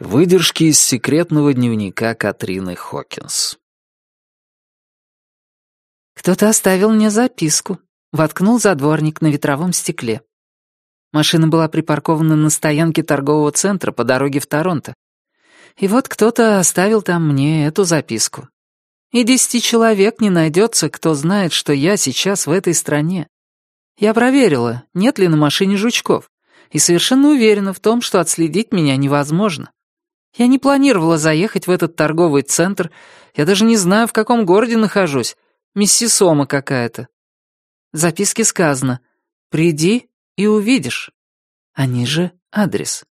Выдержки из секретного дневника Катрины Хокинс. Кто-то оставил мне записку. Воткнул задворник на ветровом стекле. Машина была припаркована на стоянке торгового центра по дороге в Торонто. И вот кто-то оставил там мне эту записку. И десяти человек не найдется, кто знает, что я сейчас в этой стране. Я проверила, нет ли на машине жучков, и совершенно уверена в том, что отследить меня невозможно. Я не планировала заехать в этот торговый центр. Я даже не знаю, в каком городе нахожусь. Миссисома какая-то. В записке сказано «Приди и увидишь». А ниже адрес.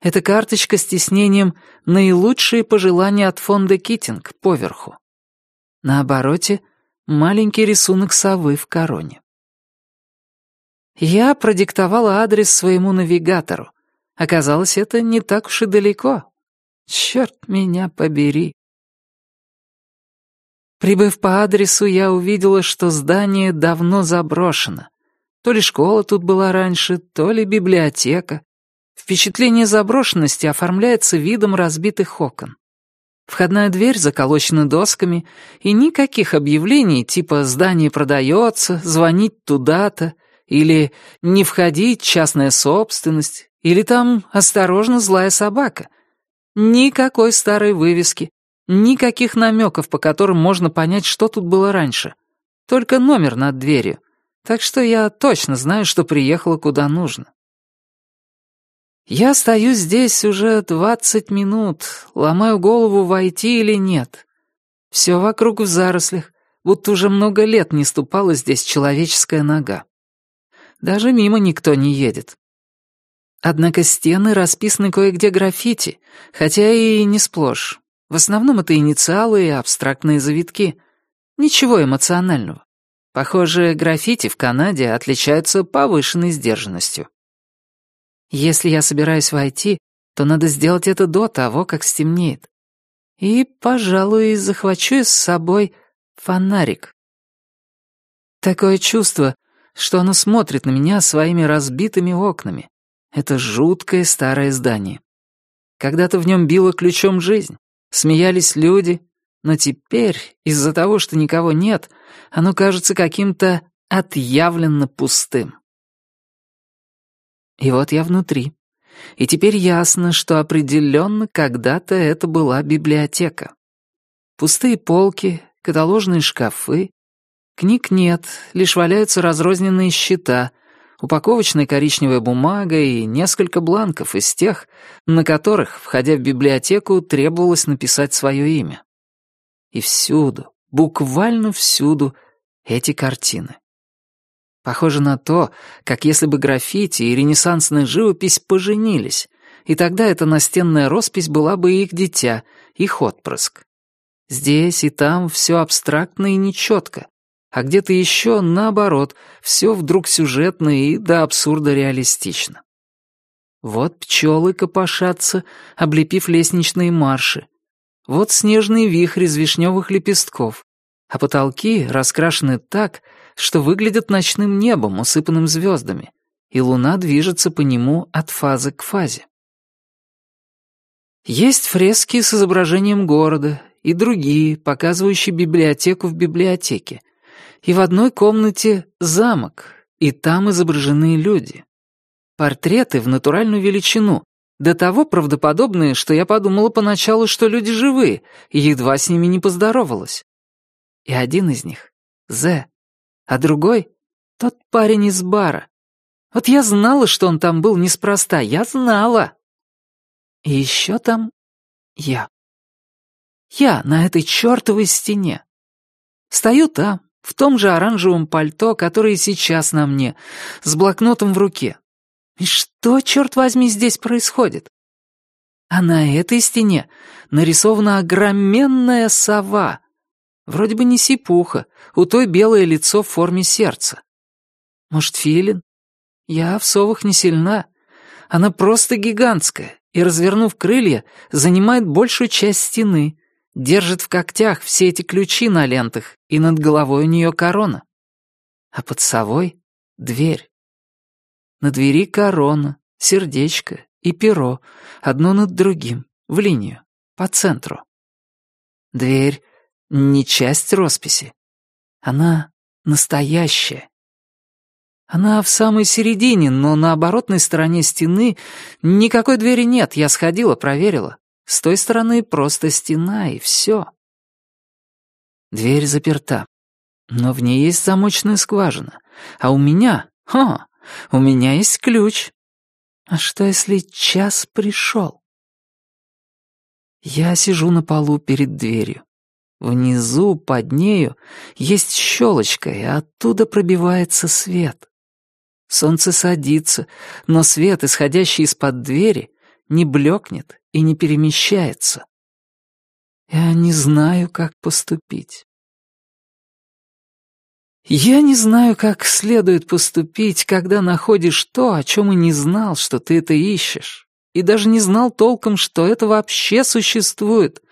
Это карточка с тиснением «Наилучшие пожелания от фонда Китинг» поверху. На обороте маленький рисунок совы в короне. Я продиктовала адрес своему навигатору. Оказалось, это не так уж и далеко. Черт меня побери. Прибыв по адресу, я увидела, что здание давно заброшено. То ли школа тут была раньше, то ли библиотека. Впечатление заброшенности оформляется видом разбитых окон. Входная дверь заколочена досками, и никаких объявлений типа «здание продается», «звонить туда-то» или «не входить, частная собственность» или там «осторожно, злая собака», Никакой старой вывески, никаких намеков, по которым можно понять, что тут было раньше. Только номер над дверью. Так что я точно знаю, что приехала куда нужно. Я стою здесь уже двадцать минут, ломаю голову, войти или нет. Все вокруг в зарослях, будто уже много лет не ступала здесь человеческая нога. Даже мимо никто не едет. Однако стены расписаны кое-где граффити, хотя и не сплошь. В основном это инициалы и абстрактные завитки. Ничего эмоционального. Похоже, граффити в Канаде отличаются повышенной сдержанностью. Если я собираюсь войти, то надо сделать это до того, как стемнеет. И, пожалуй, захвачу с собой фонарик. Такое чувство, что оно смотрит на меня своими разбитыми окнами, это жуткое старое здание. Когда-то в нем била ключом жизнь, смеялись люди, но теперь, из-за того, что никого нет, оно кажется каким-то отъявленно пустым. И вот я внутри. И теперь ясно, что определенно когда-то это была библиотека. Пустые полки, каталожные шкафы. Книг нет, лишь валяются разрозненные счета, упаковочная коричневая бумага и несколько бланков из тех, на которых, входя в библиотеку, требовалось написать свое имя. И всюду, буквально всюду, эти картины. Похоже на то, как если бы граффити и ренессансная живопись поженились, и тогда эта настенная роспись была бы их дитя, их отпрыск. Здесь и там все абстрактно и нечетко, а где-то еще, наоборот, все вдруг сюжетно и до абсурда реалистично. Вот пчелы копошатся, облепив лестничные марши. Вот снежный вихрь из вишневых лепестков, а потолки раскрашены так, что выглядят ночным небом, усыпанным звездами, и луна движется по нему от фазы к фазе. Есть фрески с изображением города и другие, показывающие библиотеку в библиотеке, и в одной комнате замок, и там изображены люди. Портреты в натуральную величину, до того правдоподобные, что я подумала поначалу, что люди живые, и едва с ними не поздоровалась. И один из них — Зе, а другой — тот парень из бара. Вот я знала, что он там был неспроста, я знала. И еще там я. Я на этой чертовой стене. Стою там, в том же оранжевом пальто, которое сейчас на мне, с блокнотом в руке. И что, черт возьми, здесь происходит? А на этой стене нарисована огроменная сова. Вроде бы не сипуха, у той белое лицо в форме сердца. Может, филин? Я в совах не сильна. Она просто гигантская и, развернув крылья, занимает большую часть стены, держит в когтях все эти ключи на лентах, и над головой у нее корона. А под совой — дверь. На двери корона, сердечко и перо, одно над другим. в линию, по центру. Дверь — не часть росписи. Она настоящая. Она в самой середине, но на оборотной стороне стены никакой двери нет, я сходила, проверила. С той стороны просто стена, и все. Дверь заперта, но в ней есть замочная скважина. А у меня, ха, у меня есть ключ. А что, если час пришел? Я сижу на полу перед дверью. Внизу, под нею, есть щелочка, и оттуда пробивается свет. Солнце садится, но свет, исходящий из-под двери, не блекнет и не перемещается. Я не знаю, как поступить. Я не знаю, как следует поступить, когда находишь то, о чем и не знал, что ты это ищешь, и даже не знал толком, что это вообще существует.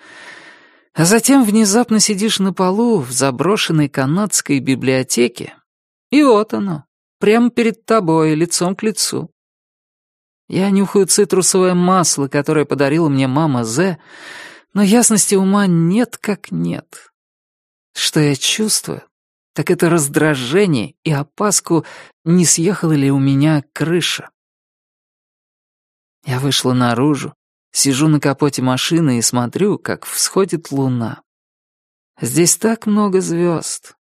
А затем внезапно сидишь на полу в заброшенной канадской библиотеке, и вот оно, прямо перед тобой, лицом к лицу. Я нюхаю цитрусовое масло, которое подарила мне мама Зе, но ясности ума нет как нет. Что я чувствую, так это раздражение и опаску, не съехала ли у меня крыша. Я вышла наружу, сижу на капоте машины и смотрю, как всходит луна. Здесь так много звезд.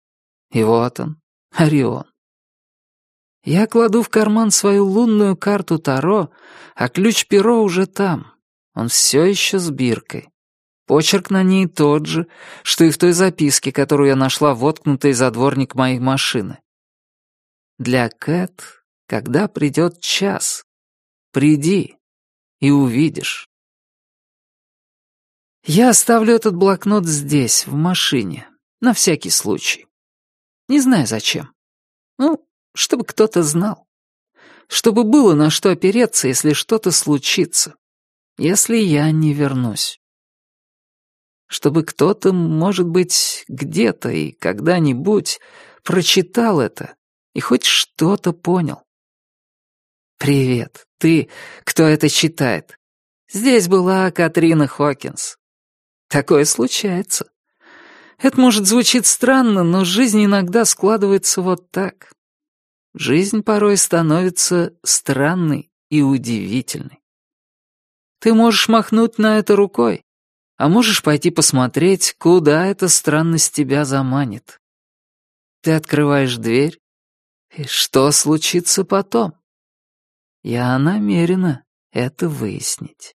И вот он, Орион. Я кладу в карман свою лунную карту Таро, а ключ-перо уже там. Он все еще с биркой. Почерк на ней тот же, что и в той записке, которую я нашла воткнутой за дворник моей машины. Для Кэт, когда придет час, приди и увидишь. Я оставлю этот блокнот здесь, в машине, на всякий случай. Не знаю зачем. Ну, чтобы кто-то знал. Чтобы было на что опереться, если что-то случится. Если я не вернусь. Чтобы кто-то, может быть, где-то и когда-нибудь прочитал это и хоть что-то понял. «Привет, ты, кто это читает?» Здесь была Катрина Хокинс. Такое случается. Это, может, звучит странно, но жизнь иногда складывается вот так. Жизнь порой становится странной и удивительной. Ты можешь махнуть на это рукой, а можешь пойти посмотреть, куда эта странность тебя заманит. Ты открываешь дверь, и что случится потом? Я намерена это выяснить.